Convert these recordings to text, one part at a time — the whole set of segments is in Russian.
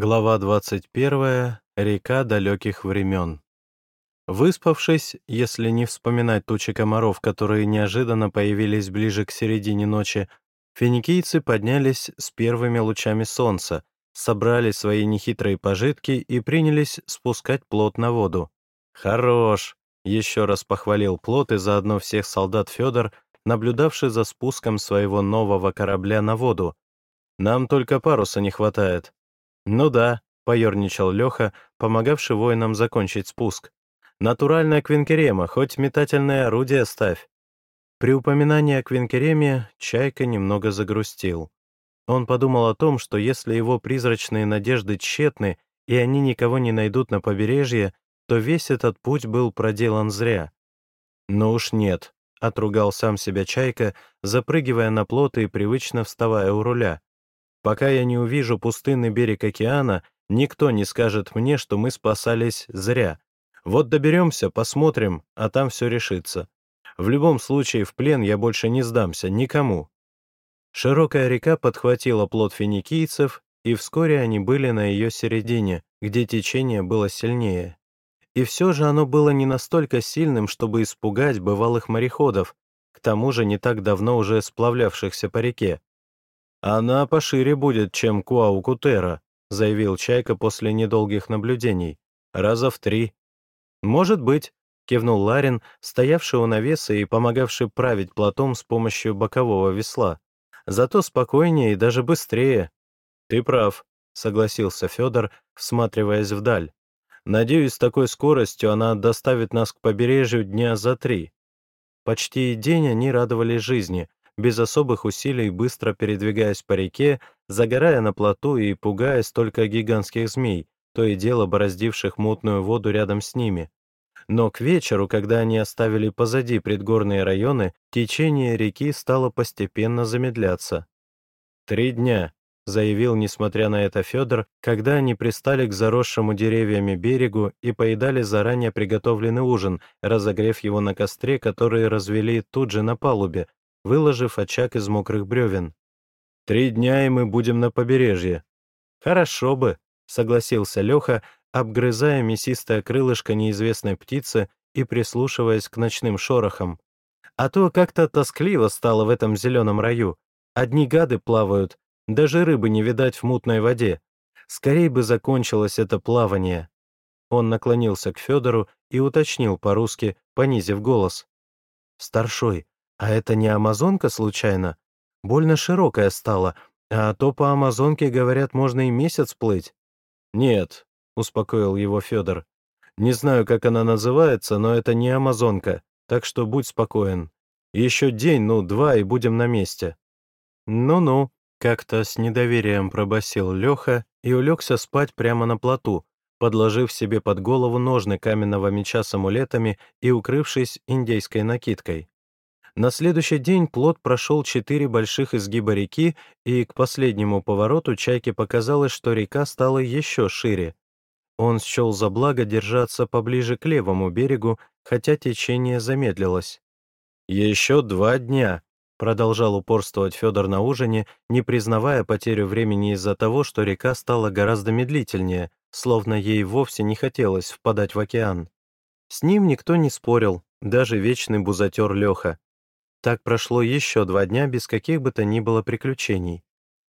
Глава 21. Река далеких времен. Выспавшись, если не вспоминать тучи комаров, которые неожиданно появились ближе к середине ночи, финикийцы поднялись с первыми лучами солнца, собрали свои нехитрые пожитки и принялись спускать плот на воду. «Хорош!» — еще раз похвалил плот и заодно всех солдат Федор, наблюдавший за спуском своего нового корабля на воду. «Нам только паруса не хватает». «Ну да», — поерничал Леха, помогавший воинам закончить спуск. «Натуральная квинкерема, хоть метательное орудие ставь». При упоминании о квинкереме Чайка немного загрустил. Он подумал о том, что если его призрачные надежды тщетны, и они никого не найдут на побережье, то весь этот путь был проделан зря. «Ну уж нет», — отругал сам себя Чайка, запрыгивая на плот и привычно вставая у руля. Пока я не увижу пустынный берег океана, никто не скажет мне, что мы спасались зря. Вот доберемся, посмотрим, а там все решится. В любом случае, в плен я больше не сдамся никому. Широкая река подхватила плод финикийцев, и вскоре они были на ее середине, где течение было сильнее. И все же оно было не настолько сильным, чтобы испугать бывалых мореходов, к тому же не так давно уже сплавлявшихся по реке. «Она пошире будет, чем Куаукутера», — заявил Чайка после недолгих наблюдений. «Раза в три». «Может быть», — кивнул Ларин, стоявший у навеса и помогавший править платом с помощью бокового весла. «Зато спокойнее и даже быстрее». «Ты прав», — согласился Федор, всматриваясь вдаль. «Надеюсь, с такой скоростью она доставит нас к побережью дня за три». Почти день они радовались жизни, без особых усилий быстро передвигаясь по реке, загорая на плоту и пугаясь только гигантских змей, то и дело бороздивших мутную воду рядом с ними. Но к вечеру, когда они оставили позади предгорные районы, течение реки стало постепенно замедляться. «Три дня», — заявил, несмотря на это Федор, когда они пристали к заросшему деревьями берегу и поедали заранее приготовленный ужин, разогрев его на костре, который развели тут же на палубе, выложив очаг из мокрых бревен. «Три дня, и мы будем на побережье». «Хорошо бы», — согласился Леха, обгрызая мясистое крылышко неизвестной птицы и прислушиваясь к ночным шорохам. «А то как-то тоскливо стало в этом зеленом раю. Одни гады плавают, даже рыбы не видать в мутной воде. Скорей бы закончилось это плавание». Он наклонился к Федору и уточнил по-русски, понизив голос. «Старшой, а это не Амазонка, случайно? Больно широкая стала, а то по Амазонке, говорят, можно и месяц плыть. Нет, успокоил его Федор. Не знаю, как она называется, но это не Амазонка, так что будь спокоен. Еще день, ну, два, и будем на месте. Ну-ну, как-то с недоверием пробасил Леха и улегся спать прямо на плоту, подложив себе под голову ножны каменного меча с амулетами и укрывшись индейской накидкой. На следующий день плот прошел четыре больших изгиба реки, и к последнему повороту Чайке показалось, что река стала еще шире. Он счел за благо держаться поближе к левому берегу, хотя течение замедлилось. «Еще два дня», — продолжал упорствовать Федор на ужине, не признавая потерю времени из-за того, что река стала гораздо медлительнее, словно ей вовсе не хотелось впадать в океан. С ним никто не спорил, даже вечный бузатер Леха. Так прошло еще два дня без каких бы то ни было приключений.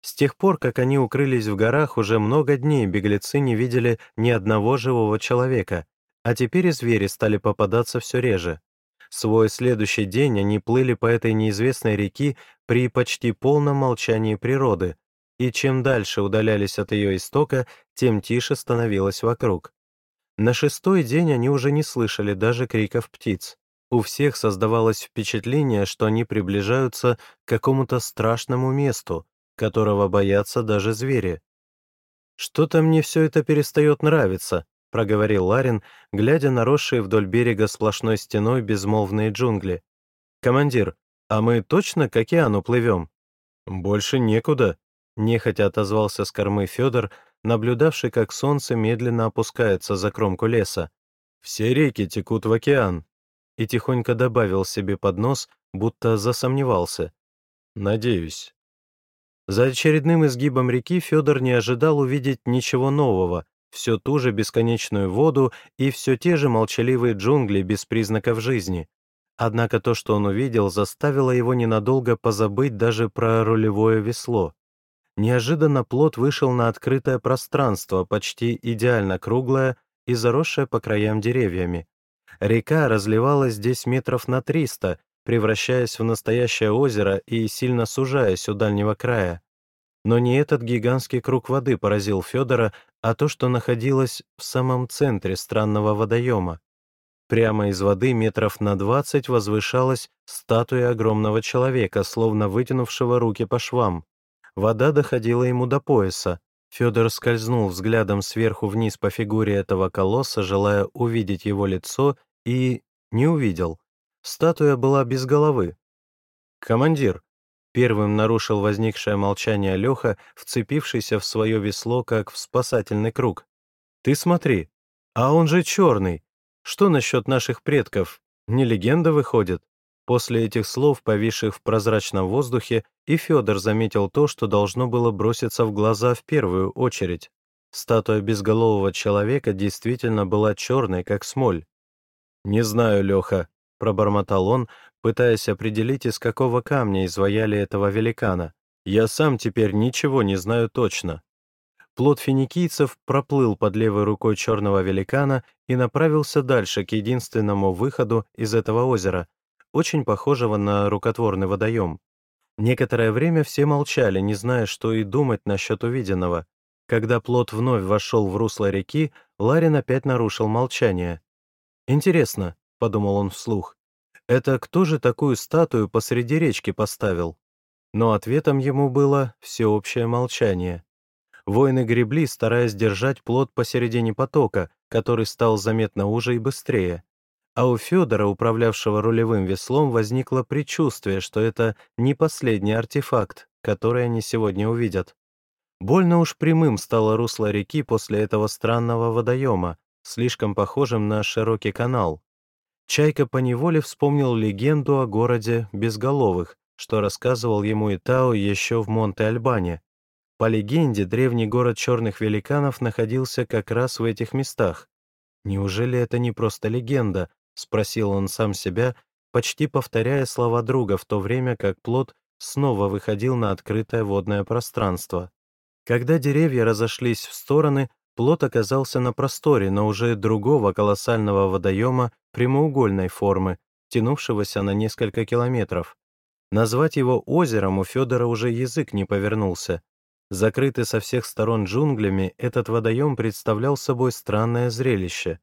С тех пор, как они укрылись в горах, уже много дней беглецы не видели ни одного живого человека, а теперь и звери стали попадаться все реже. Свой следующий день они плыли по этой неизвестной реке при почти полном молчании природы, и чем дальше удалялись от ее истока, тем тише становилось вокруг. На шестой день они уже не слышали даже криков птиц. У всех создавалось впечатление, что они приближаются к какому-то страшному месту, которого боятся даже звери. «Что-то мне все это перестает нравиться», — проговорил Ларин, глядя на росшие вдоль берега сплошной стеной безмолвные джунгли. «Командир, а мы точно к океану плывем?» «Больше некуда», — нехотя отозвался с кормы Федор, наблюдавший, как солнце медленно опускается за кромку леса. «Все реки текут в океан» и тихонько добавил себе под нос, будто засомневался. «Надеюсь». За очередным изгибом реки Федор не ожидал увидеть ничего нового, все ту же бесконечную воду и все те же молчаливые джунгли без признаков жизни. Однако то, что он увидел, заставило его ненадолго позабыть даже про рулевое весло. Неожиданно плот вышел на открытое пространство, почти идеально круглое и заросшее по краям деревьями. Река разливалась здесь метров на 300, превращаясь в настоящее озеро и сильно сужаясь у дальнего края. Но не этот гигантский круг воды поразил Федора, а то, что находилось в самом центре странного водоема. Прямо из воды метров на двадцать возвышалась статуя огромного человека, словно вытянувшего руки по швам. Вода доходила ему до пояса. Федор скользнул взглядом сверху вниз по фигуре этого колосса, желая увидеть его лицо, и не увидел. Статуя была без головы. «Командир», Первым нарушил возникшее молчание Леха, вцепившийся в свое весло, как в спасательный круг. «Ты смотри, а он же черный. Что насчет наших предков? Не легенда выходит?» После этих слов, повисших в прозрачном воздухе, и Федор заметил то, что должно было броситься в глаза в первую очередь. Статуя безголового человека действительно была черной, как смоль. «Не знаю, Леха», — пробормотал он, пытаясь определить, из какого камня изваяли этого великана. «Я сам теперь ничего не знаю точно». Плод финикийцев проплыл под левой рукой черного великана и направился дальше, к единственному выходу из этого озера, очень похожего на рукотворный водоем. Некоторое время все молчали, не зная, что и думать насчет увиденного. Когда плод вновь вошел в русло реки, Ларин опять нарушил молчание. «Интересно», — подумал он вслух, «это кто же такую статую посреди речки поставил?» Но ответом ему было всеобщее молчание. Воины гребли, стараясь держать плод посередине потока, который стал заметно уже и быстрее. А у Федора, управлявшего рулевым веслом, возникло предчувствие, что это не последний артефакт, который они сегодня увидят. Больно уж прямым стало русло реки после этого странного водоема, слишком похожим на широкий канал. Чайка поневоле вспомнил легенду о городе Безголовых, что рассказывал ему Итао еще в Монте-Альбане. По легенде, древний город черных великанов находился как раз в этих местах. Неужели это не просто легенда, — спросил он сам себя, почти повторяя слова друга, в то время как плод снова выходил на открытое водное пространство. Когда деревья разошлись в стороны, плод оказался на просторе, но уже другого колоссального водоема прямоугольной формы, тянувшегося на несколько километров. Назвать его озером у Федора уже язык не повернулся. Закрытый со всех сторон джунглями, этот водоем представлял собой странное зрелище.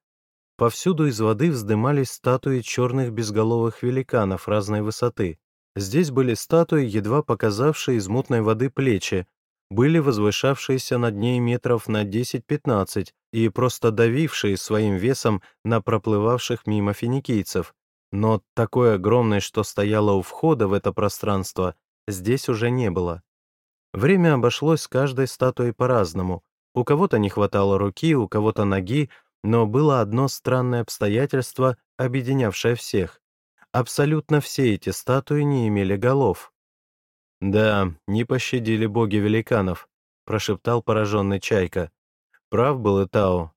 Повсюду из воды вздымались статуи черных безголовых великанов разной высоты. Здесь были статуи, едва показавшие из мутной воды плечи, были возвышавшиеся над ней метров на 10-15 и просто давившие своим весом на проплывавших мимо финикийцев. Но такой огромной, что стояло у входа в это пространство, здесь уже не было. Время обошлось с каждой статуей по-разному. У кого-то не хватало руки, у кого-то ноги, но было одно странное обстоятельство, объединявшее всех. Абсолютно все эти статуи не имели голов. «Да, не пощадили боги великанов», — прошептал пораженный Чайка. Прав был и Тао.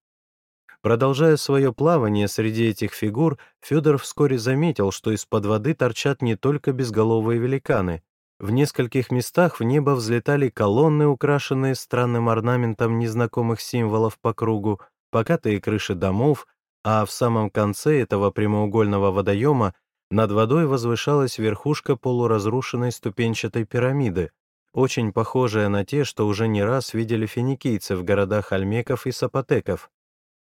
Продолжая свое плавание среди этих фигур, Федор вскоре заметил, что из-под воды торчат не только безголовые великаны. В нескольких местах в небо взлетали колонны, украшенные странным орнаментом незнакомых символов по кругу, покатые крыши домов, а в самом конце этого прямоугольного водоема над водой возвышалась верхушка полуразрушенной ступенчатой пирамиды, очень похожая на те, что уже не раз видели финикийцы в городах Альмеков и Сапотеков.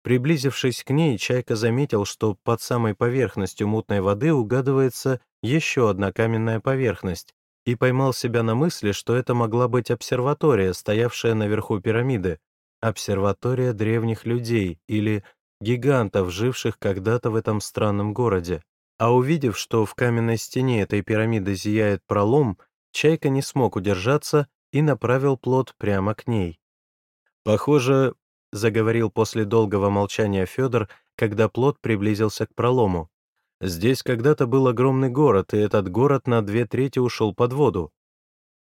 Приблизившись к ней, Чайка заметил, что под самой поверхностью мутной воды угадывается еще одна каменная поверхность, и поймал себя на мысли, что это могла быть обсерватория, стоявшая наверху пирамиды, обсерватория древних людей или гигантов, живших когда-то в этом странном городе. А увидев, что в каменной стене этой пирамиды зияет пролом, Чайка не смог удержаться и направил плод прямо к ней. «Похоже», — заговорил после долгого молчания Федор, когда плод приблизился к пролому. «Здесь когда-то был огромный город, и этот город на две трети ушел под воду».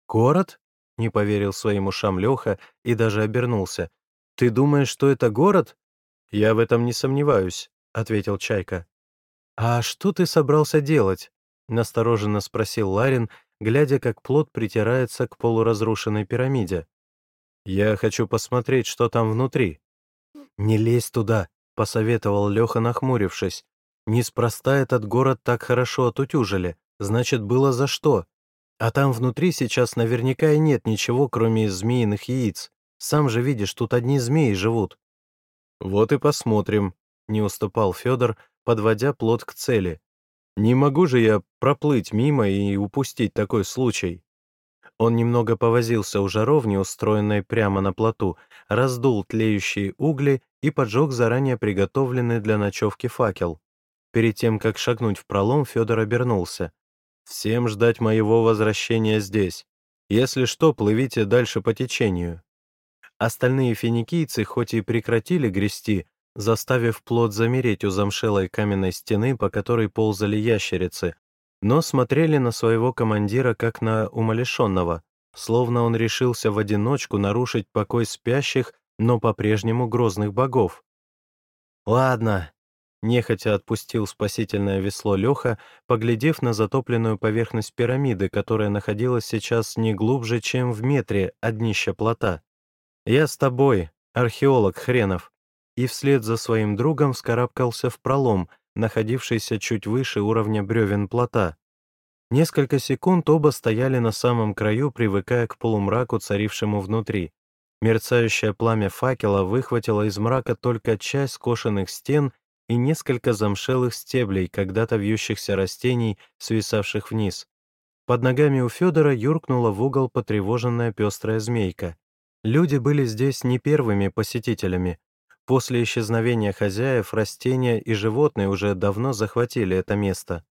«Город?» — не поверил своим ушам Леха и даже обернулся. «Ты думаешь, что это город?» «Я в этом не сомневаюсь», — ответил Чайка. «А что ты собрался делать?» — настороженно спросил Ларин, глядя, как плод притирается к полуразрушенной пирамиде. «Я хочу посмотреть, что там внутри». «Не лезь туда», — посоветовал Леха, нахмурившись. «Неспроста этот город так хорошо отутюжили, значит, было за что. А там внутри сейчас наверняка и нет ничего, кроме змеиных яиц. Сам же видишь, тут одни змеи живут». «Вот и посмотрим», — не уступал Федор, подводя плод к цели. «Не могу же я проплыть мимо и упустить такой случай». Он немного повозился у жаровни, устроенной прямо на плоту, раздул тлеющие угли и поджег заранее приготовленный для ночевки факел. Перед тем, как шагнуть в пролом, Федор обернулся. «Всем ждать моего возвращения здесь. Если что, плывите дальше по течению». Остальные финикийцы хоть и прекратили грести, заставив плод замереть у замшелой каменной стены, по которой ползали ящерицы, но смотрели на своего командира как на умалишенного, словно он решился в одиночку нарушить покой спящих, но по-прежнему грозных богов. «Ладно», — нехотя отпустил спасительное весло Леха, поглядев на затопленную поверхность пирамиды, которая находилась сейчас не глубже, чем в метре от днища плота. «Я с тобой, археолог хренов» и вслед за своим другом вскарабкался в пролом, находившийся чуть выше уровня бревен плота. Несколько секунд оба стояли на самом краю, привыкая к полумраку, царившему внутри. Мерцающее пламя факела выхватило из мрака только часть скошенных стен и несколько замшелых стеблей, когда-то вьющихся растений, свисавших вниз. Под ногами у Федора юркнула в угол потревоженная пестрая змейка. Люди были здесь не первыми посетителями. После исчезновения хозяев растения и животные уже давно захватили это место.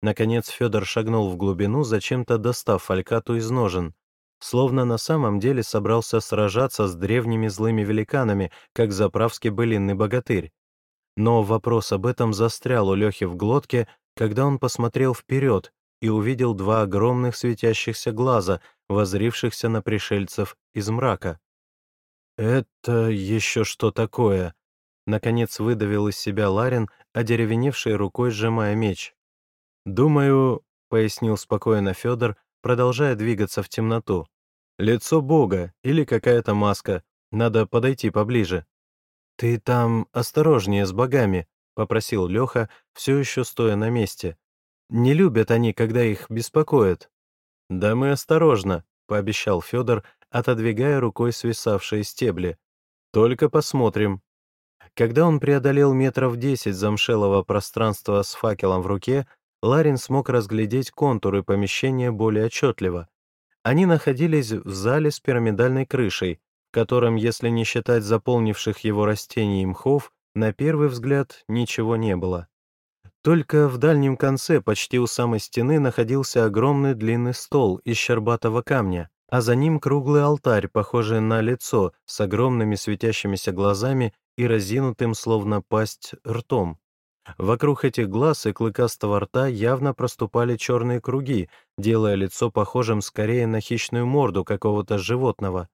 Наконец Федор шагнул в глубину, зачем-то достав фалькату из ножен, словно на самом деле собрался сражаться с древними злыми великанами, как заправский былинный богатырь. Но вопрос об этом застрял у Лехи в глотке, когда он посмотрел вперед и увидел два огромных светящихся глаза, возрившихся на пришельцев из мрака. «Это еще что такое?» Наконец выдавил из себя Ларин, одеревеневшей рукой сжимая меч. «Думаю», — пояснил спокойно Федор, продолжая двигаться в темноту, «лицо Бога или какая-то маска. Надо подойти поближе». «Ты там осторожнее с богами», — попросил Леха, все еще стоя на месте. «Не любят они, когда их беспокоят». «Да мы осторожно», — пообещал Федор, отодвигая рукой свисавшие стебли. «Только посмотрим». Когда он преодолел метров десять замшелого пространства с факелом в руке, Ларин смог разглядеть контуры помещения более отчетливо. Они находились в зале с пирамидальной крышей, в котором, если не считать заполнивших его растений и мхов, на первый взгляд ничего не было. Только в дальнем конце, почти у самой стены, находился огромный длинный стол из щербатого камня, а за ним круглый алтарь, похожий на лицо, с огромными светящимися глазами и разинутым, словно пасть, ртом. Вокруг этих глаз и клыкастого рта явно проступали черные круги, делая лицо похожим скорее на хищную морду какого-то животного.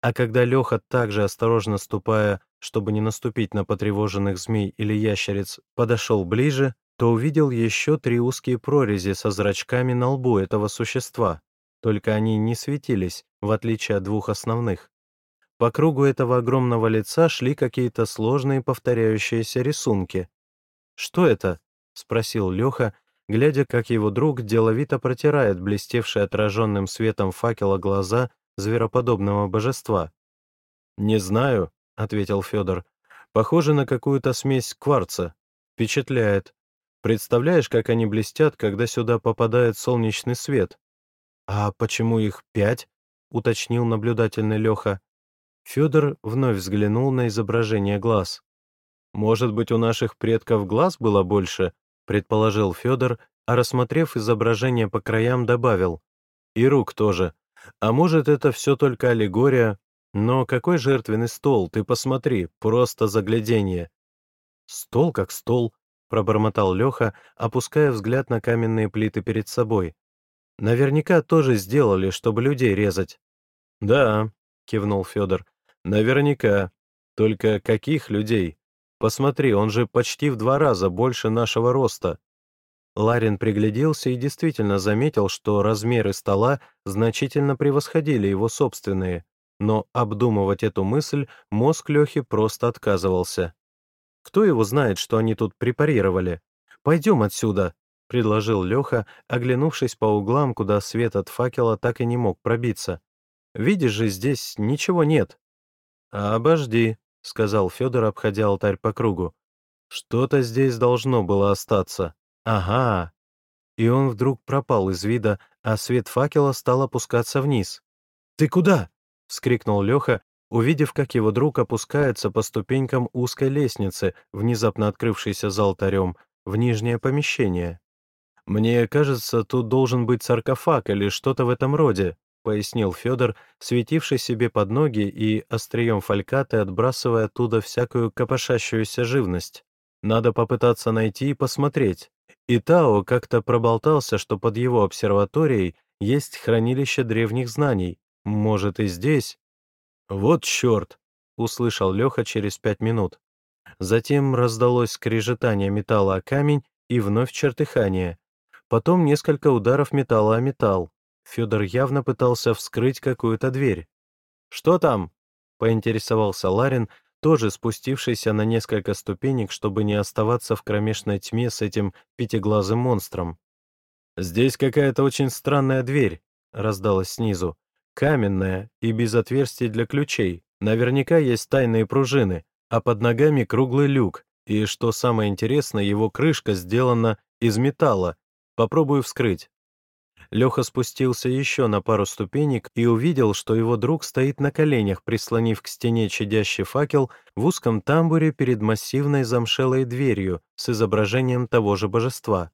А когда Леха, также осторожно ступая, чтобы не наступить на потревоженных змей или ящериц, подошел ближе, то увидел еще три узкие прорези со зрачками на лбу этого существа только они не светились, в отличие от двух основных. По кругу этого огромного лица шли какие-то сложные повторяющиеся рисунки. «Что это?» — спросил Леха, глядя, как его друг деловито протирает блестевшие отраженным светом факела глаза звероподобного божества. «Не знаю», — ответил Федор. «Похоже на какую-то смесь кварца. Впечатляет. Представляешь, как они блестят, когда сюда попадает солнечный свет?» «А почему их пять?» — уточнил наблюдательный Леха. Федор вновь взглянул на изображение глаз. «Может быть, у наших предков глаз было больше?» — предположил Федор, а рассмотрев изображение по краям, добавил. «И рук тоже. А может, это все только аллегория? Но какой жертвенный стол, ты посмотри, просто загляденье!» «Стол как стол», — пробормотал Леха, опуская взгляд на каменные плиты перед собой. Наверняка тоже сделали, чтобы людей резать. «Да», — кивнул Федор, — «наверняка. Только каких людей? Посмотри, он же почти в два раза больше нашего роста». Ларин пригляделся и действительно заметил, что размеры стола значительно превосходили его собственные, но обдумывать эту мысль мозг Лехи просто отказывался. «Кто его знает, что они тут препарировали? Пойдем отсюда», — предложил Леха, оглянувшись по углам, куда свет от факела так и не мог пробиться. «Видишь же, здесь ничего нет». «Обожди», — сказал Федор, обходя алтарь по кругу. «Что-то здесь должно было остаться». Ага. И он вдруг пропал из вида, а свет факела стал опускаться вниз. «Ты куда?» — вскрикнул Леха, увидев, как его друг опускается по ступенькам узкой лестницы, внезапно открывшейся за алтарем, в нижнее помещение. «Мне кажется, тут должен быть саркофаг или что-то в этом роде», — пояснил Федор, светивший себе под ноги и острием фалькаты отбрасывая оттуда всякую копошащуюся живность. «Надо попытаться найти и посмотреть. И Тао как-то проболтался, что под его обсерваторией есть хранилище древних знаний. Может, и здесь? «Вот черт!» — услышал Леха через пять минут. Затем раздалось скрежетание металла о камень и вновь чертыхание. Потом несколько ударов металла о металл. Федор явно пытался вскрыть какую-то дверь. «Что там?» — поинтересовался Ларин, тоже спустившийся на несколько ступенек, чтобы не оставаться в кромешной тьме с этим пятиглазым монстром. «Здесь какая-то очень странная дверь», — раздалась снизу. «Каменная и без отверстий для ключей. Наверняка есть тайные пружины, а под ногами круглый люк, и, что самое интересное, его крышка сделана из металла. Попробую вскрыть». Леха спустился еще на пару ступенек и увидел, что его друг стоит на коленях, прислонив к стене чадящий факел в узком тамбуре перед массивной замшелой дверью с изображением того же божества.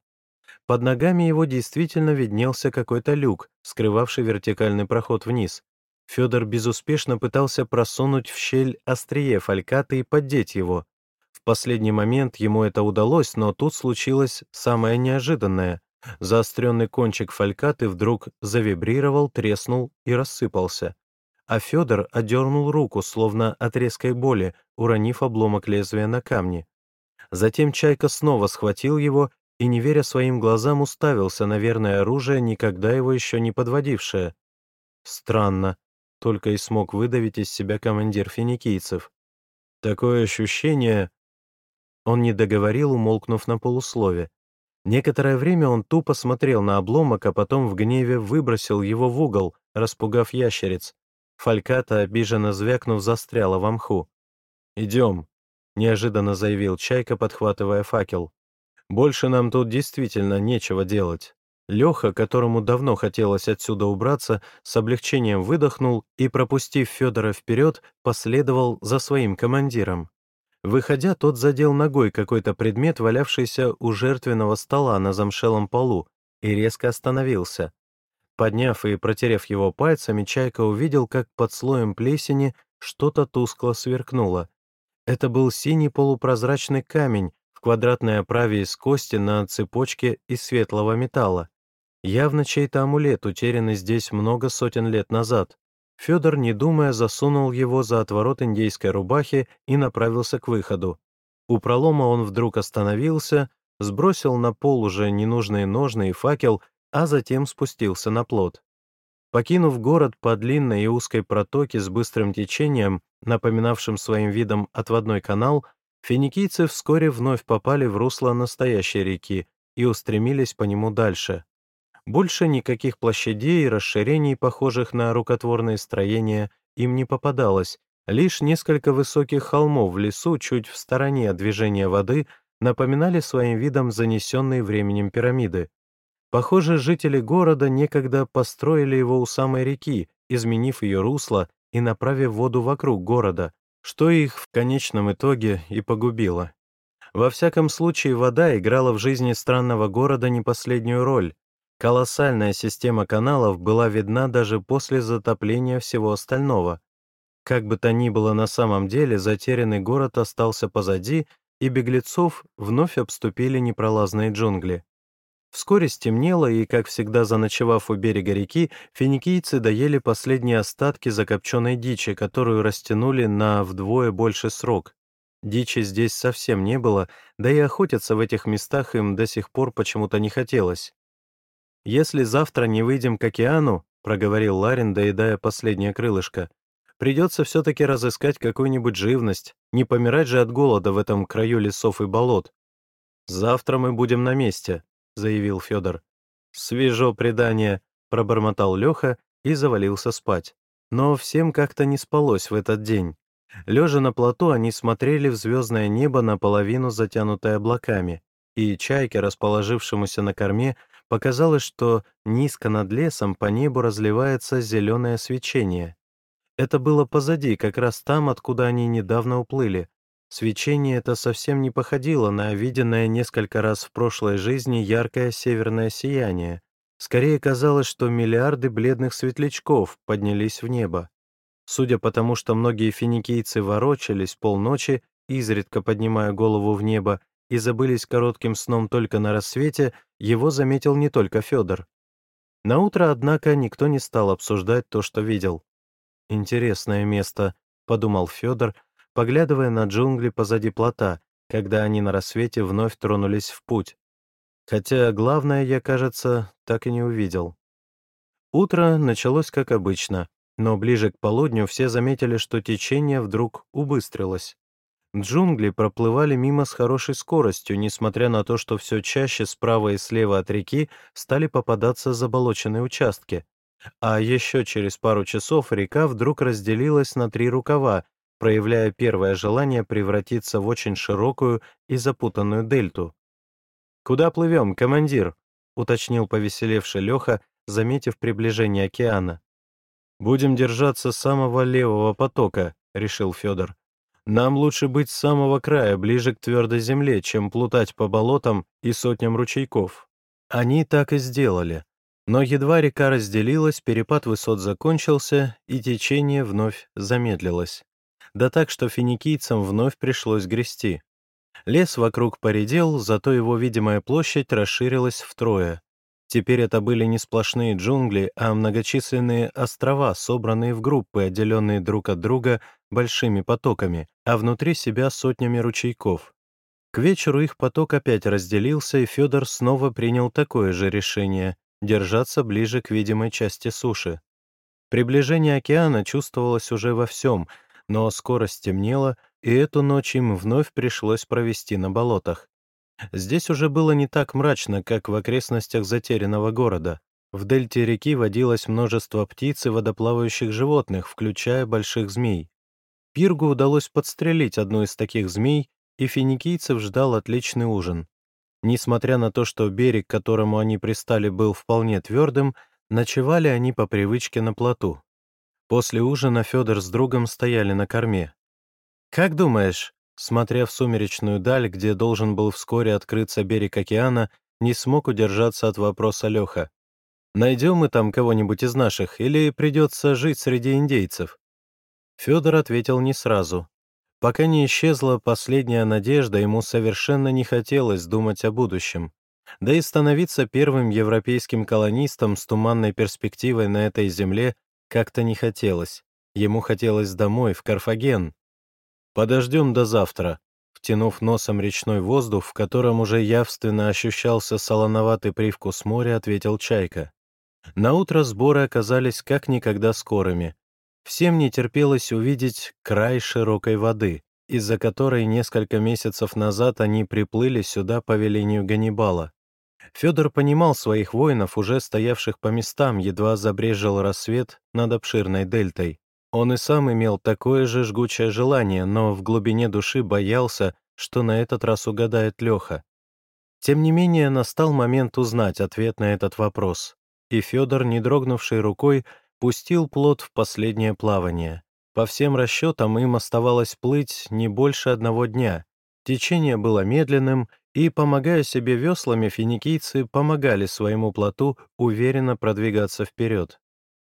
Под ногами его действительно виднелся какой-то люк, скрывавший вертикальный проход вниз. Федор безуспешно пытался просунуть в щель острие фалькаты и поддеть его. В последний момент ему это удалось, но тут случилось самое неожиданное. Заостренный кончик фалькаты вдруг завибрировал, треснул и рассыпался. А Федор одернул руку, словно от резкой боли, уронив обломок лезвия на камни. Затем Чайка снова схватил его и, не веря своим глазам, уставился на верное оружие, никогда его еще не подводившее. Странно, только и смог выдавить из себя командир финикийцев. Такое ощущение... Он не договорил, умолкнув на полуслове. Некоторое время он тупо смотрел на обломок, а потом в гневе выбросил его в угол, распугав ящериц. Фальката, обиженно звякнув, застряла в мху. «Идем», — неожиданно заявил Чайка, подхватывая факел. «Больше нам тут действительно нечего делать». Леха, которому давно хотелось отсюда убраться, с облегчением выдохнул и, пропустив Федора вперед, последовал за своим командиром. Выходя, тот задел ногой какой-то предмет, валявшийся у жертвенного стола на замшелом полу, и резко остановился. Подняв и протерев его пальцами, Чайка увидел, как под слоем плесени что-то тускло сверкнуло. Это был синий полупрозрачный камень в квадратной оправе из кости на цепочке из светлого металла. Явно чей-то амулет, утерянный здесь много сотен лет назад. Федор, не думая, засунул его за отворот индейской рубахи и направился к выходу. У пролома он вдруг остановился, сбросил на пол уже ненужные ножны и факел, а затем спустился на плот. Покинув город по длинной и узкой протоке с быстрым течением, напоминавшим своим видом отводной канал, финикийцы вскоре вновь попали в русло настоящей реки и устремились по нему дальше. Больше никаких площадей и расширений, похожих на рукотворные строения, им не попадалось, лишь несколько высоких холмов в лесу чуть в стороне от движения воды напоминали своим видом занесенные временем пирамиды. Похоже, жители города некогда построили его у самой реки, изменив ее русло и направив воду вокруг города, что их в конечном итоге и погубило. Во всяком случае, вода играла в жизни странного города не последнюю роль, Колоссальная система каналов была видна даже после затопления всего остального. Как бы то ни было на самом деле, затерянный город остался позади, и беглецов вновь обступили непролазные джунгли. Вскоре стемнело, и, как всегда заночевав у берега реки, финикийцы доели последние остатки закопченной дичи, которую растянули на вдвое больше срок. Дичи здесь совсем не было, да и охотиться в этих местах им до сих пор почему-то не хотелось. «Если завтра не выйдем к океану», — проговорил Ларин, доедая последнее крылышко, «придется все-таки разыскать какую-нибудь живность, не помирать же от голода в этом краю лесов и болот. Завтра мы будем на месте», — заявил Федор. «Свежо предание», — пробормотал Леха и завалился спать. Но всем как-то не спалось в этот день. Лежа на плоту, они смотрели в звездное небо, наполовину затянутое облаками, и чайке, расположившемуся на корме, показалось, что низко над лесом по небу разливается зеленое свечение. Это было позади, как раз там, откуда они недавно уплыли, Свечение это совсем не походило на виденное несколько раз в прошлой жизни яркое северное сияние. Скорее казалось, что миллиарды бледных светлячков поднялись в небо. Судя по тому, что многие финикийцы ворочались полночи, изредка поднимая голову в небо, и забылись коротким сном только на рассвете, его заметил не только Федор. Наутро, однако, никто не стал обсуждать то, что видел. «Интересное место», — подумал Федор, — поглядывая на джунгли позади плота, когда они на рассвете вновь тронулись в путь. Хотя главное я, кажется, так и не увидел. Утро началось как обычно, но ближе к полудню все заметили, что течение вдруг убыстрилось. Джунгли проплывали мимо с хорошей скоростью, несмотря на то, что все чаще справа и слева от реки стали попадаться заболоченные участки. А еще через пару часов река вдруг разделилась на три рукава, проявляя первое желание превратиться в очень широкую и запутанную дельту. «Куда плывем, командир?» — уточнил повеселевший Леха, заметив приближение океана. «Будем держаться самого левого потока», — решил Федор. «Нам лучше быть с самого края, ближе к твердой земле, чем плутать по болотам и сотням ручейков». Они так и сделали. Но едва река разделилась, перепад высот закончился, и течение вновь замедлилось да так, что финикийцам вновь пришлось грести. Лес вокруг поредел, зато его видимая площадь расширилась втрое. Теперь это были не сплошные джунгли, а многочисленные острова, собранные в группы, отделенные друг от друга большими потоками, а внутри себя сотнями ручейков. К вечеру их поток опять разделился, и Федор снова принял такое же решение — держаться ближе к видимой части суши. Приближение океана чувствовалось уже во всем — но скоро стемнело, и эту ночь им вновь пришлось провести на болотах. Здесь уже было не так мрачно, как в окрестностях затерянного города. В дельте реки водилось множество птиц и водоплавающих животных, включая больших змей. Пиргу удалось подстрелить одну из таких змей, и финикийцев ждал отличный ужин. Несмотря на то, что берег, к которому они пристали, был вполне твердым, ночевали они по привычке на плоту. После ужина Федор с другом стояли на корме. «Как думаешь?» Смотря в сумеречную даль, где должен был вскоре открыться берег океана, не смог удержаться от вопроса Леха. «Найдем мы там кого-нибудь из наших, или придется жить среди индейцев?» Федор ответил не сразу. Пока не исчезла последняя надежда, ему совершенно не хотелось думать о будущем. Да и становиться первым европейским колонистом с туманной перспективой на этой земле как-то не хотелось. Ему хотелось домой, в Карфаген. «Подождем до завтра», втянув носом речной воздух, в котором уже явственно ощущался солоноватый привкус моря, ответил Чайка. Наутро сборы оказались как никогда скорыми. Всем не терпелось увидеть край широкой воды, из-за которой несколько месяцев назад они приплыли сюда по велению Ганнибала. Федор понимал своих воинов, уже стоявших по местам, едва забрежил рассвет над обширной дельтой. Он и сам имел такое же жгучее желание, но в глубине души боялся, что на этот раз угадает Леха. Тем не менее, настал момент узнать ответ на этот вопрос, и Федор, не дрогнувшей рукой, пустил плод в последнее плавание. По всем расчетам им оставалось плыть не больше одного дня. Течение было медленным, и, помогая себе веслами, финикийцы помогали своему плоту уверенно продвигаться вперед.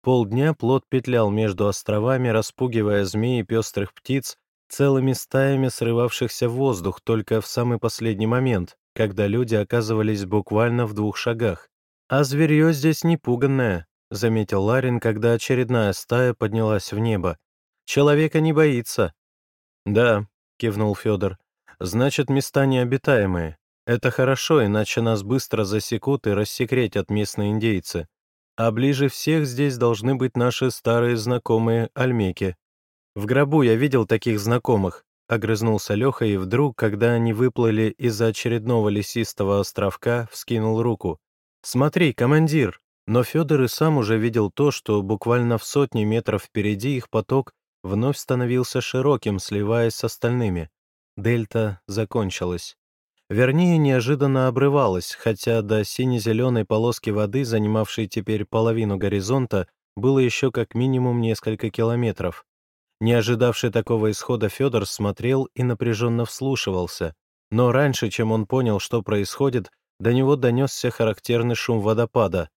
Полдня плот петлял между островами, распугивая змей и пестрых птиц, целыми стаями срывавшихся в воздух только в самый последний момент, когда люди оказывались буквально в двух шагах. «А зверье здесь не пуганное», — заметил Ларин, когда очередная стая поднялась в небо. «Человека не боится». «Да», — кивнул Федор, — «значит, места необитаемые. Это хорошо, иначе нас быстро засекут и рассекретят местные индейцы. А ближе всех здесь должны быть наши старые знакомые альмеки. В гробу я видел таких знакомых, огрызнулся Леха и вдруг, когда они выплыли из-за очередного лесистого островка, вскинул руку. «Смотри, командир!» Но Федор и сам уже видел то, что буквально в сотни метров впереди их поток вновь становился широким, сливаясь с остальными. Дельта закончилась. Вернее, неожиданно обрывалась, хотя до сине-зеленой полоски воды, занимавшей теперь половину горизонта, было еще как минимум несколько километров. Не ожидавший такого исхода Федор смотрел и напряженно вслушивался. Но раньше, чем он понял, что происходит, до него донесся характерный шум водопада.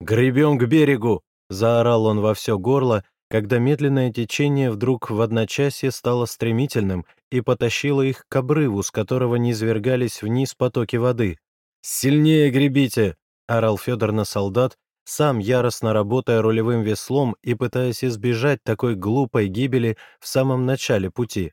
«Гребем к берегу!» — заорал он во все горло, когда медленное течение вдруг в одночасье стало стремительным и потащило их к обрыву, с которого низвергались вниз потоки воды. «Сильнее гребите!» — орал Федор на солдат, сам яростно работая рулевым веслом и пытаясь избежать такой глупой гибели в самом начале пути.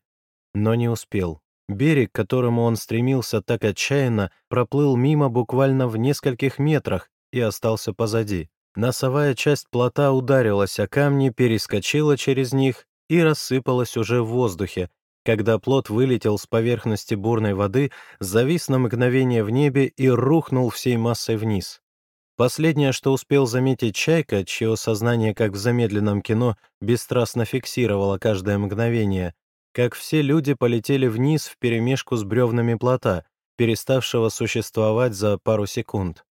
Но не успел. Берег, к которому он стремился так отчаянно, проплыл мимо буквально в нескольких метрах и остался позади. Носовая часть плота ударилась о камни, перескочила через них и рассыпалась уже в воздухе, когда плот вылетел с поверхности бурной воды, завис на мгновение в небе и рухнул всей массой вниз. Последнее, что успел заметить Чайка, чье сознание, как в замедленном кино, бесстрастно фиксировало каждое мгновение, как все люди полетели вниз вперемешку с бревнами плота, переставшего существовать за пару секунд.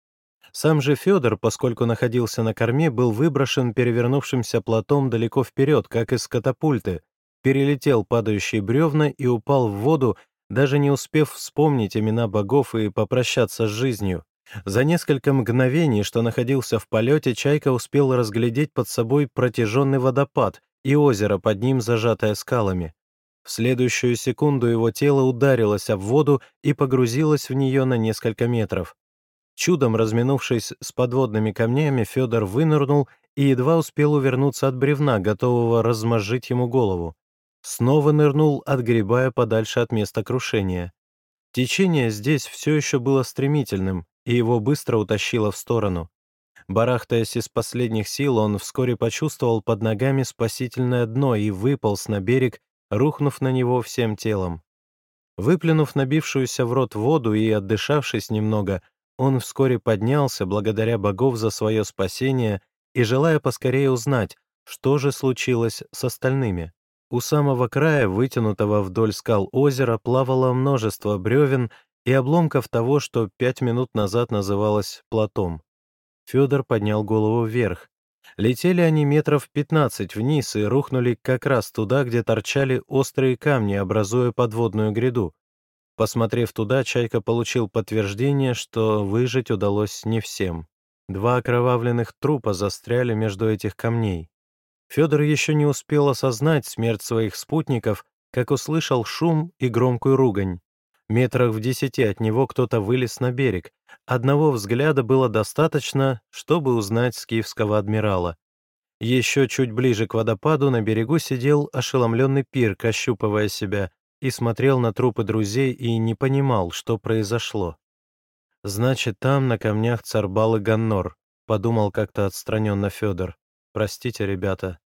Сам же Федор, поскольку находился на корме, был выброшен перевернувшимся плотом далеко вперед, как из катапульты, перелетел падающие бревна и упал в воду, даже не успев вспомнить имена богов и попрощаться с жизнью. За несколько мгновений, что находился в полете, Чайка успел разглядеть под собой протяженный водопад и озеро под ним, зажатое скалами. В следующую секунду его тело ударилось об воду и погрузилось в нее на несколько метров. Чудом разминувшись с подводными камнями, Федор вынырнул и едва успел увернуться от бревна, готового размозжить ему голову. Снова нырнул, отгребая подальше от места крушения. Течение здесь все еще было стремительным, и его быстро утащило в сторону. Барахтаясь из последних сил, он вскоре почувствовал под ногами спасительное дно и выполз на берег, рухнув на него всем телом. Выплюнув набившуюся в рот воду и отдышавшись немного, он вскоре поднялся благодаря богов за свое спасение и желая поскорее узнать, что же случилось с остальными. У самого края, вытянутого вдоль скал озера, плавало множество бревен и обломков того, что пять минут назад называлось платом. Федор поднял голову вверх. Летели они метров 15 вниз и рухнули как раз туда, где торчали острые камни, образуя подводную гряду. Посмотрев туда, Чайка получил подтверждение, что выжить удалось не всем. Два окровавленных трупа застряли между этих камней. Федор еще не успел осознать смерть своих спутников, как услышал шум и громкую ругань. Метрах в десяти от него кто-то вылез на берег. Одного взгляда было достаточно, чтобы узнать скифского адмирала. Еще чуть ближе к водопаду на берегу сидел ошеломленный пир, ощупывая себя, и смотрел на трупы друзей и не понимал, что произошло. «Значит, там, на камнях, царбал и Ганнор», — подумал как-то отстраненно Федор. «Простите, ребята,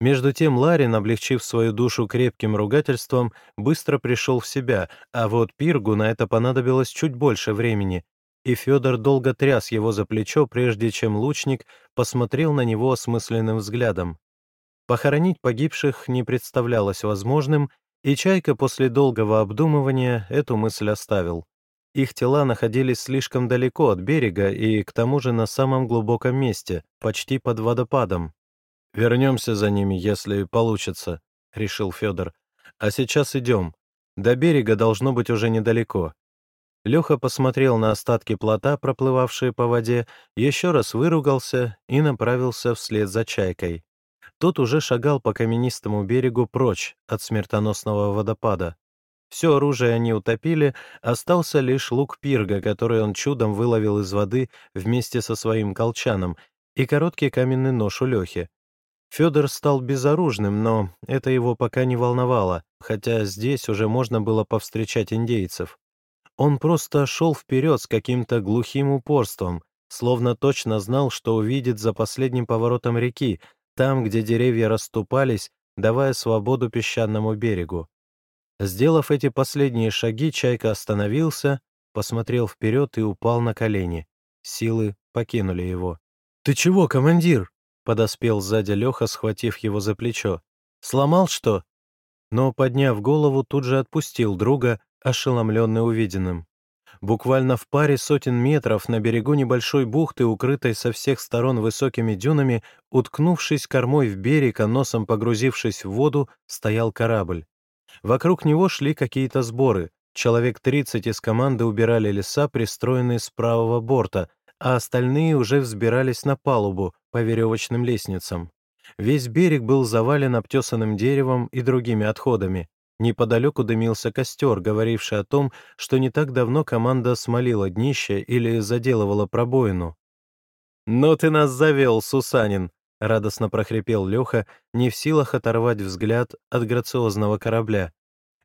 между тем Ларин, облегчив свою душу крепким ругательством, быстро пришел в себя, а вот Пиргу на это понадобилось чуть больше времени, и Федор долго тряс его за плечо, прежде чем лучник посмотрел на него осмысленным взглядом. Похоронить погибших не представлялось возможным, и Чайка после долгого обдумывания эту мысль оставил. Их тела находились слишком далеко от берега и, к тому же, на самом глубоком месте, почти под водопадом. «Вернемся за ними, если получится», — решил Федор. «А сейчас идем. До берега должно быть уже недалеко». Леха посмотрел на остатки плота, проплывавшие по воде, еще раз выругался и направился вслед за чайкой. Тот уже шагал по каменистому берегу прочь от смертоносного водопада. Все оружие они утопили, остался лишь лук пирга, который он чудом выловил из воды вместе со своим колчаном, и короткий каменный нож у Лехи. Федор стал безоружным, но это его пока не волновало, хотя здесь уже можно было повстречать индейцев. Он просто шел вперед с каким-то глухим упорством, словно точно знал, что увидит за последним поворотом реки, там, где деревья расступались, давая свободу песчаному берегу. Сделав эти последние шаги, Чайка остановился, посмотрел вперед и упал на колени. Силы покинули его. «Ты чего, командир?» — подоспел сзади Леха, схватив его за плечо. «Сломал что?» Но, подняв голову, тут же отпустил друга, ошеломленный увиденным. Буквально в паре сотен метров на берегу небольшой бухты, укрытой со всех сторон высокими дюнами, уткнувшись кормой в берег, а носом погрузившись в воду, стоял корабль. Вокруг него шли какие-то сборы. Человек 30 из команды убирали леса, пристроенные с правого борта, а остальные уже взбирались на палубу по веревочным лестницам. Весь берег был завален обтесанным деревом и другими отходами. Неподалеку дымился костер, говоривший о том, что не так давно команда смолила днище или заделывала пробоину. «Ну ты нас завел, Сусанин!» — радостно прохрипел Леха, не в силах оторвать взгляд от грациозного корабля.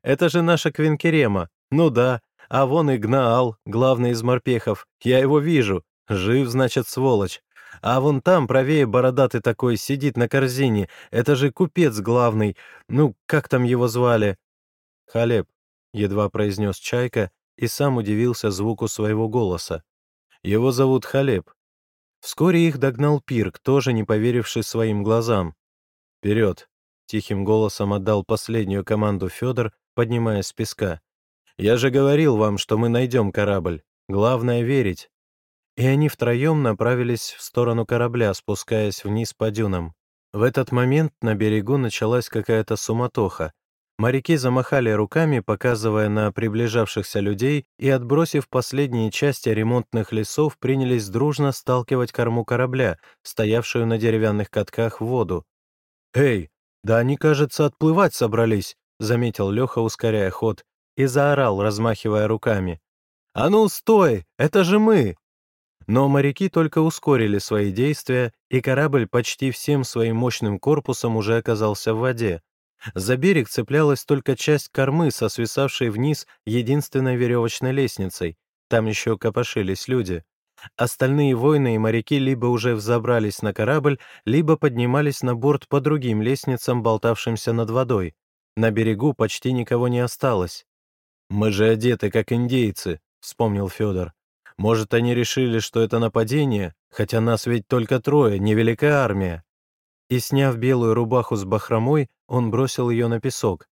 «Это же наша Квинкерема! Ну да, а вон и Гнаал, главный из морпехов. Я его вижу. Жив, значит, сволочь. А вон там, правее, бородатый такой, сидит на корзине. Это же купец главный. Ну, как там его звали? Халеб, едва произнес Чайка и сам удивился звуку своего голоса. Его зовут Халеб. Вскоре их догнал Пирк, тоже не поверивший своим глазам. «Вперед!» — тихим голосом отдал последнюю команду Федор, поднимаясь с песка. «Я же говорил вам, что мы найдем корабль. Главное — верить и они втроем направились в сторону корабля, спускаясь вниз по дюнам. В этот момент на берегу началась какая-то суматоха. Моряки замахали руками, показывая на приближавшихся людей, и, отбросив последние части ремонтных лесов, принялись дружно сталкивать корму корабля, стоявшую на деревянных катках в воду. «Эй, да они, кажется, отплывать собрались», — заметил Леха, ускоряя ход, и заорал, размахивая руками. «А ну, стой! Это же мы!» Но моряки только ускорили свои действия, и корабль почти всем своим мощным корпусом уже оказался в воде. За берег цеплялась только часть кормы со свисавшей вниз единственной веревочной лестницей. Там еще копошились люди. Остальные воины и моряки либо уже взобрались на корабль, либо поднимались на борт по другим лестницам, болтавшимся над водой. На берегу почти никого не осталось. «Мы же одеты, как индейцы», — вспомнил Федор. Может, они решили, что это нападение, хотя нас ведь только трое, невеликая армия. И, сняв белую рубаху с бахромой, он бросил ее на песок.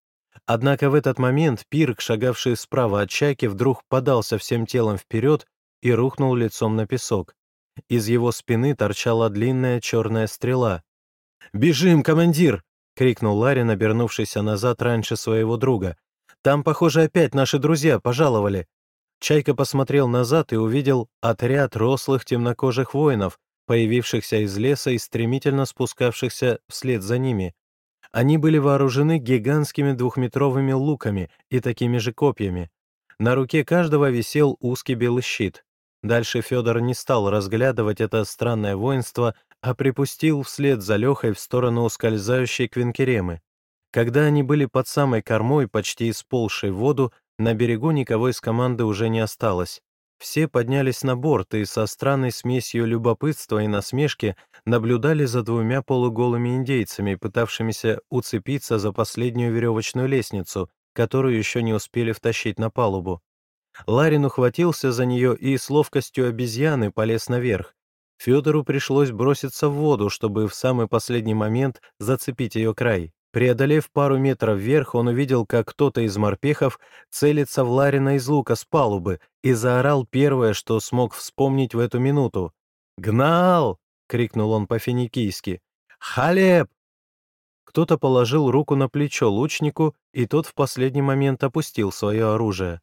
Однако в этот момент Пирк, шагавший справа от чайки, вдруг подался всем телом вперед и рухнул лицом на песок. Из его спины торчала длинная черная стрела. «Бежим, командир!» — крикнул Ларин, обернувшийся назад раньше своего друга. «Там, похоже, опять наши друзья пожаловали. Чайка посмотрел назад и увидел отряд рослых темнокожих воинов, появившихся из леса и стремительно спускавшихся вслед за ними. Они были вооружены гигантскими двухметровыми луками и такими же копьями. На руке каждого висел узкий белый щит. Дальше Федор не стал разглядывать это странное воинство, а припустил вслед за Лехой в сторону ускользающей Квинкеремы. Когда они были под самой кормой, почти исползшей в воду, на берегу никого из команды уже не осталось. Все поднялись на борт и со странной смесью любопытства и насмешки наблюдали за двумя полуголыми индейцами, пытавшимися уцепиться за последнюю веревочную лестницу, которую еще не успели втащить на палубу. Ларин ухватился за нее и с ловкостью обезьяны полез наверх. Федору пришлось броситься в воду, чтобы в самый последний момент зацепить ее край. Преодолев пару метров вверх, он увидел, как кто-то из морпехов целится в Ларина из лука с палубы и заорал первое, что смог вспомнить в эту минуту. «Гнал!» — крикнул он по-финикийски. «Халеб!» Кто-то положил руку на плечо лучнику, и тот в последний момент опустил свое оружие.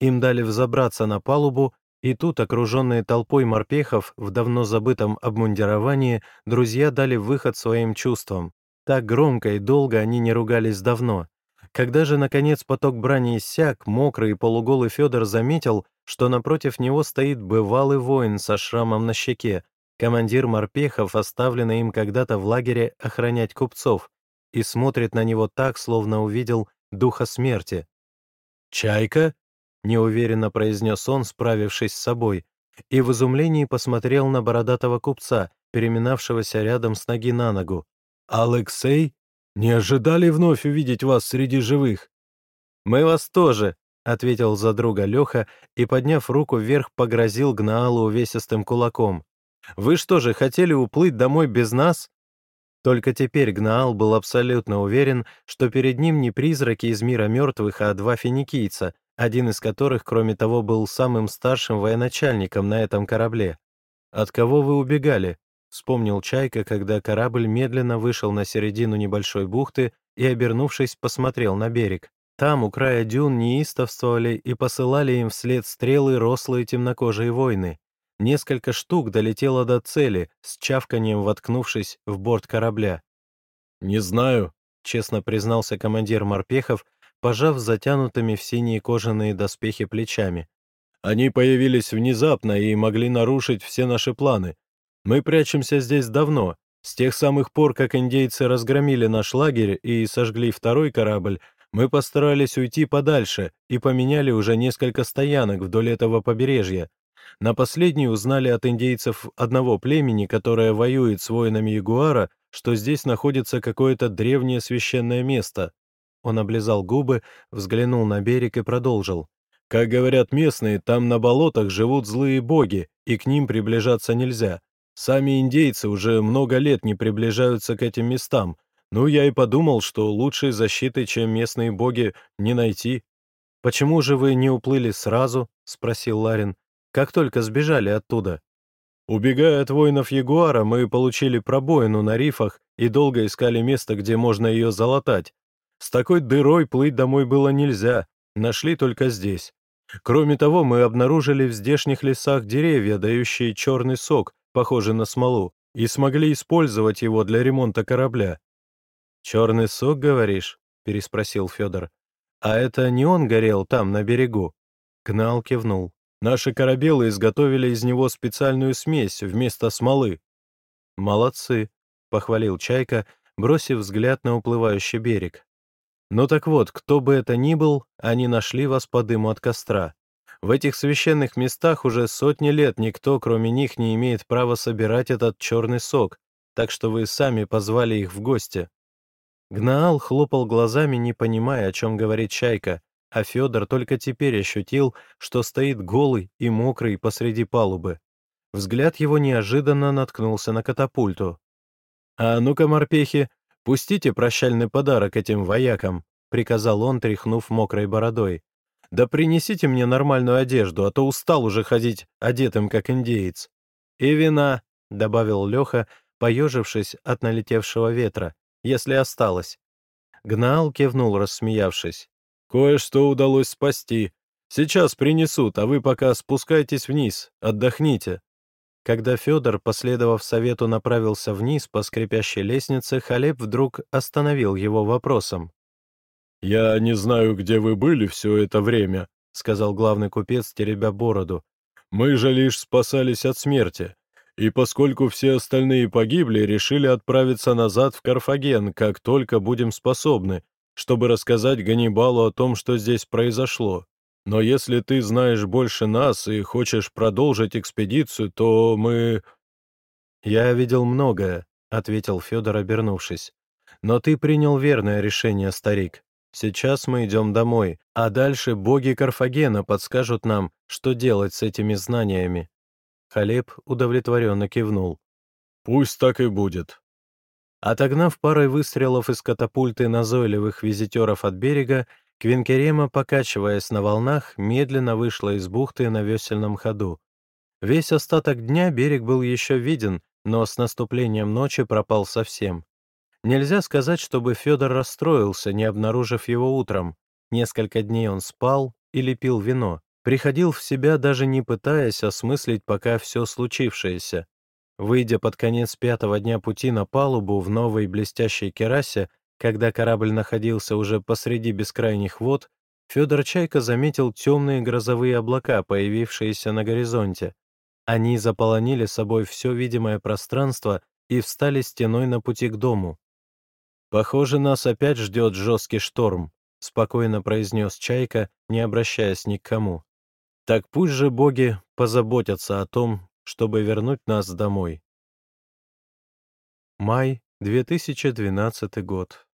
Им дали взобраться на палубу, и тут, окруженные толпой морпехов в давно забытом обмундировании, друзья дали выход своим чувствам. Так громко и долго они не ругались давно. Когда же, наконец, поток брани иссяк, мокрый и полуголый Федор заметил, что напротив него стоит бывалый воин со шрамом на щеке, командир морпехов, оставленный им когда-то в лагере охранять купцов, и смотрит на него так, словно увидел духа смерти. «Чайка?» — неуверенно произнес он, справившись с собой, и в изумлении посмотрел на бородатого купца, переминавшегося рядом с ноги на ногу. «Алексей?» Не ожидали вновь увидеть вас среди живых?» «Мы вас тоже», — ответил за друга Леха и, подняв руку вверх, погрозил Гнаалу увесистым кулаком. «Вы что же, хотели уплыть домой без нас?» Только теперь Гнаал был абсолютно уверен, что перед ним не призраки из мира мертвых, а два финикийца, один из которых, кроме того, был самым старшим военачальником на этом корабле. «От кого вы убегали?» Вспомнил Чайка, когда корабль медленно вышел на середину небольшой бухты и, обернувшись, посмотрел на берег. Там, у края дюн, неистовствовали и посылали им вслед стрелы рослые темнокожие воины. Несколько штук долетело до цели, с чавканием воткнувшись в борт корабля. «Не знаю», — честно признался командир морпехов, пожав затянутыми в синие кожаные доспехи плечами. «Они появились внезапно и могли нарушить все наши планы. Мы прячемся здесь давно, с тех самых пор, как индейцы разгромили наш лагерь и сожгли второй корабль, мы постарались уйти подальше и поменяли уже несколько стоянок вдоль этого побережья. На последней узнали от индейцев одного племени, которое воюет с воинами Ягуара, что здесь находится какое-то древнее священное место. Он облизал губы, взглянул на берег и продолжил. Как говорят местные, там на болотах живут злые боги, и к ним приближаться нельзя. Сами индейцы уже много лет не приближаются к этим местам, ну, я и подумал, что лучшей защиты, чем местные боги, не найти. «Почему же вы не уплыли сразу?» — спросил Ларин. «Как только сбежали оттуда?» Убегая от воинов Ягуара, мы получили пробоину на рифах и долго искали место, где можно ее залатать. С такой дырой плыть домой было нельзя, нашли только здесь. Кроме того, мы обнаружили в здешних лесах деревья, дающие черный сок, похожий на смолу, и смогли использовать его для ремонта корабля. «Черный сок, говоришь?» — переспросил Федор. «А это не он горел там, на берегу?» Гнал кивнул. «Наши корабелы изготовили из него специальную смесь вместо смолы». «Молодцы», — похвалил Чайка, бросив взгляд на уплывающий берег. «Ну так вот, кто бы это ни был, они нашли вас по дыму от костра. В этих священных местах уже сотни лет никто, кроме них, не имеет права собирать этот черный сок, так что вы сами позвали их в гости». Гнаал хлопал глазами, не понимая, о чем говорит Чайка, а Федор только теперь ощутил, что стоит голый и мокрый посреди палубы. Взгляд его неожиданно наткнулся на катапульту. «А ну-ка, морпехи, пустите прощальный подарок этим воякам», — приказал он, тряхнув мокрой бородой. Да принесите мне нормальную одежду, а то устал уже ходить одетым, как индеец. И вина, — добавил Леха, поежившись от налетевшего ветра, — если осталось. Гнал кивнул, рассмеявшись. «Кое-что удалось спасти. Сейчас принесут, а вы пока спускайтесь вниз, отдохните». Когда Федор, последовав совету, направился вниз по скрипящей лестнице, Халеб вдруг остановил его вопросом. «Я не знаю, где вы были все это время», — сказал главный купец, теребя бороду. «Мы же лишь спасались от смерти. И поскольку все остальные погибли, решили отправиться назад в Карфаген, как только будем способны, чтобы рассказать Ганнибалу о том, что здесь произошло. Но если ты знаешь больше нас и хочешь продолжить экспедицию, то мы...» «Я видел многое», — ответил Федор, обернувшись. «Но ты принял верное решение, старик. Сейчас мы идем домой, а дальше боги Карфагена подскажут нам, что делать с этими знаниями». Халеб удовлетворенно кивнул. «Пусть так и будет». Отогнав парой выстрелов из катапульты назойливых визитеров от берега, Квинкерема, покачиваясь на волнах, медленно вышла из бухты на весельном ходу. Весь остаток дня берег был еще виден, но с наступлением ночи пропал совсем. Нельзя сказать, чтобы Федор расстроился, не обнаружив его утром. Несколько дней он спал или пил вино. Приходил в себя, даже не пытаясь осмыслить пока все случившееся. Выйдя под конец пятого дня пути на палубу в новой блестящей керасе, Когда корабль находился уже посреди бескрайних вод, Федор Чайка заметил темные грозовые облака, появившиеся на горизонте. Они заполонили собой все видимое пространство и встали стеной на пути к дому. «Похоже, нас опять ждет жесткий шторм», — спокойно произнес Чайка, не обращаясь ни к кому. «Так пусть же боги позаботятся о том, чтобы вернуть нас домой». Май, 2012 год.